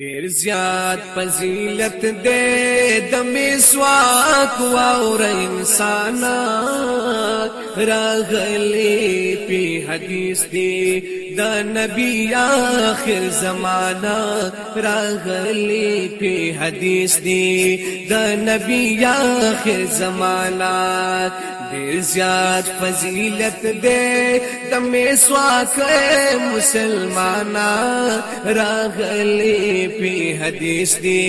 ډیر زیات فضیلت دې د مسواک واور انسان راغلی په حدیث دې د نبی اخر زمانہ راغلی په حدیث دې د نبی اخر زمانہ ډیر زیات فضیلت دې د مسواک مسلمانا راغلی په حدیث دی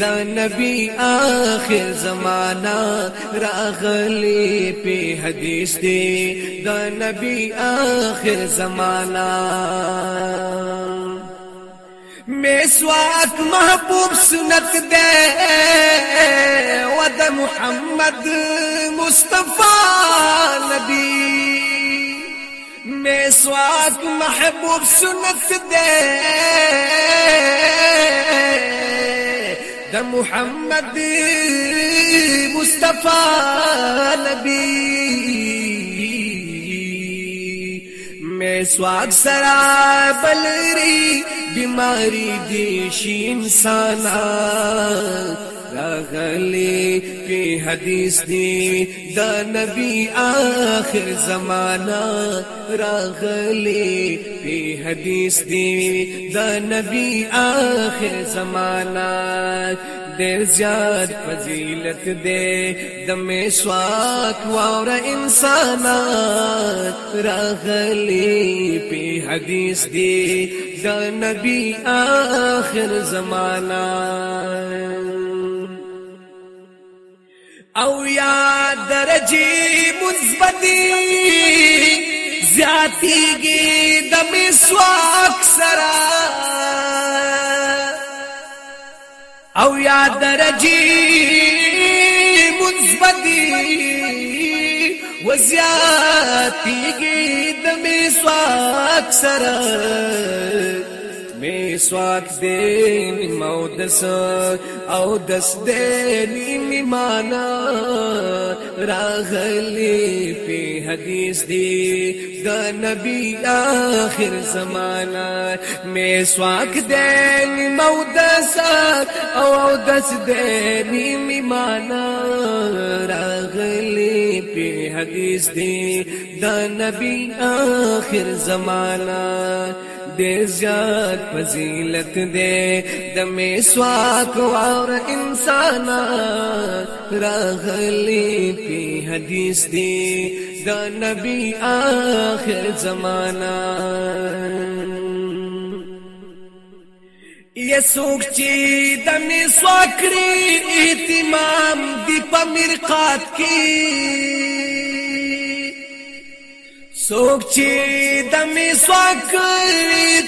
د نبی آخر زمانہ راغلی په حدیث دی د نبی آخر زمانہ میں محبوب سنت دے ود محمد مصطفی نبی سواس محبوب سنت دے د محمد مصطف نبی مسواک سرا بلری بیماری دیش انسانا راغلی په حدیث دی دا نبی آخر زمانہ راغلی په حدیث دی دا نبی آخر زمانہ ډېر زیات فضیلت دې د مسواک واور انسان راغلی په حدیث دی د نبی آخر زمانہ او یا درجی مثبتی زیاتیږي د مسواک سرا او یا درجی مثبتی وزیاتیږي د مسواک سرا میسواک دین مو دس او دس دین مانا راغلی پی حدیث دی دا نبی آخر زمانا میسواک دین مو او او دس دین مانا راغلی پی حدیث دی دا نبی آخر زمانا دے زیاد فضیلت دے دم سواک اور انسانات راغلی پی حدیث دی دا نبی آخر زمانہ یہ سوک چی دم سواکری احتمام دی پا مرقات کی چی دمی سوک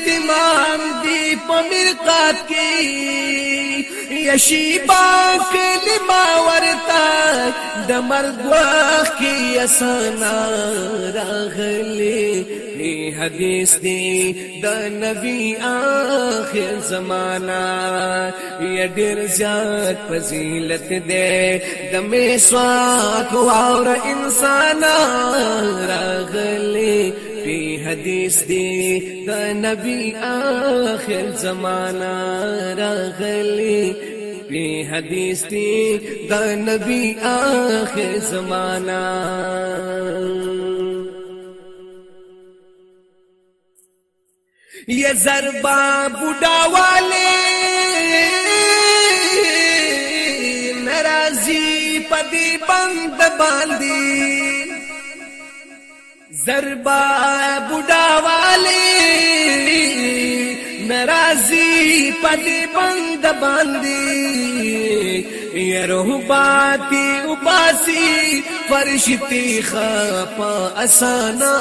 دمام دی پمرتا کی یشی پاک لما ورتا د مرګ واخ کی اسنا راغلی ای حدیث دی د نبی اخر زمانہ ی ډیر زیات فضیلت دی د می سوا کو اور انسان راغلی پی حدیث دی دا نبی آخر زمانہ راغلی پی حدیث دی دا نبی آخر زمانہ یہ ضربہ بڑا والے نرازی پدی بند باندی زربا بوډا والے ناراضي پدې بند باندې یره باتی اوباسی فرشتي خپا اسانا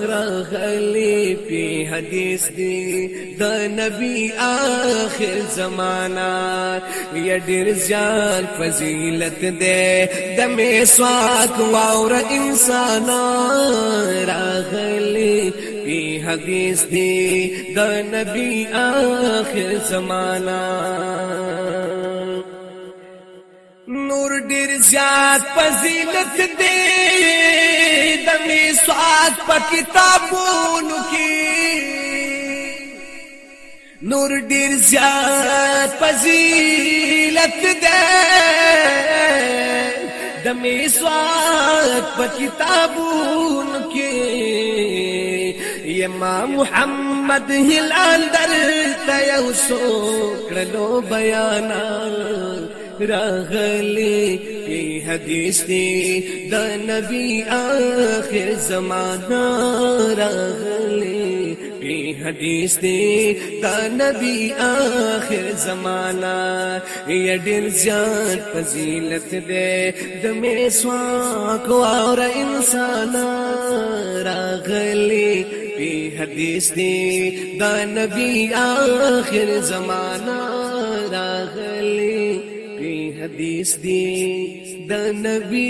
راغلی پی حدیث دی د نبی آخر زمانہ یا ډیر ځان فضیلت دی د می سواک واور انسان راغلی پی حدیث دی د نبی آخر زمانہ نور ڈر جات پذیل دے دم سواد په کتابونو کې نور ڈر جات پذیرت دے دمی سواد په کتابونو کې یما محمد هلال یو ہلاندر تک بیانات راغلی ای حدیث دی د نبی آخر زمانہ راغلی ای حدیث دی دا نبی آخر زمانہ ای ډیر زیات فضیلت دی د میسواک او انسان راغلی پی حدیث دی دا نبی آخر زمانہ حدیث دی د نبی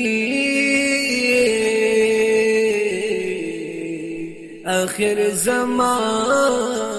اخر زمان